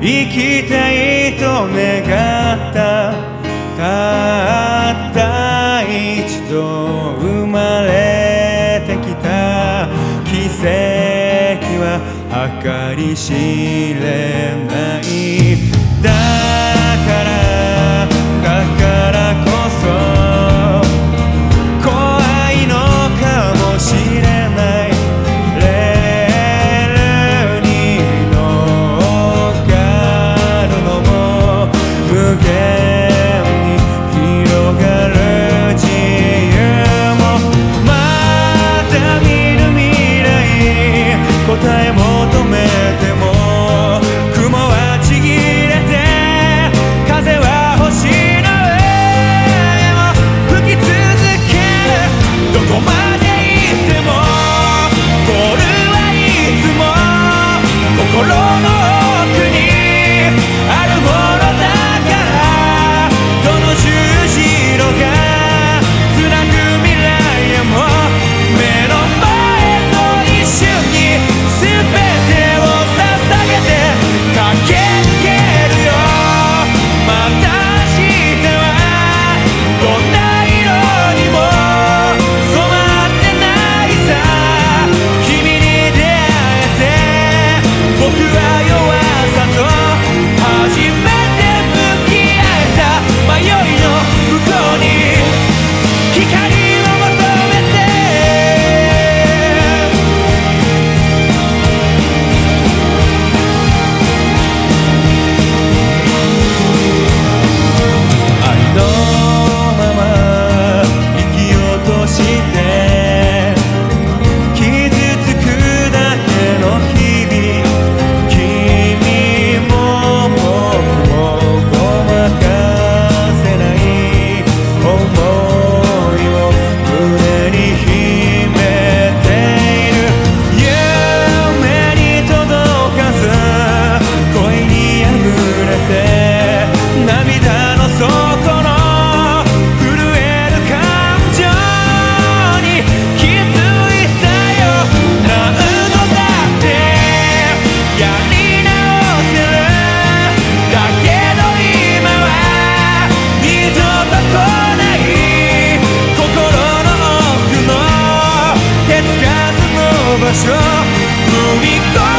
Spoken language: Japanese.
生きたいと願った。たった一度生まれてきた。奇跡は計り知れない。mundo e.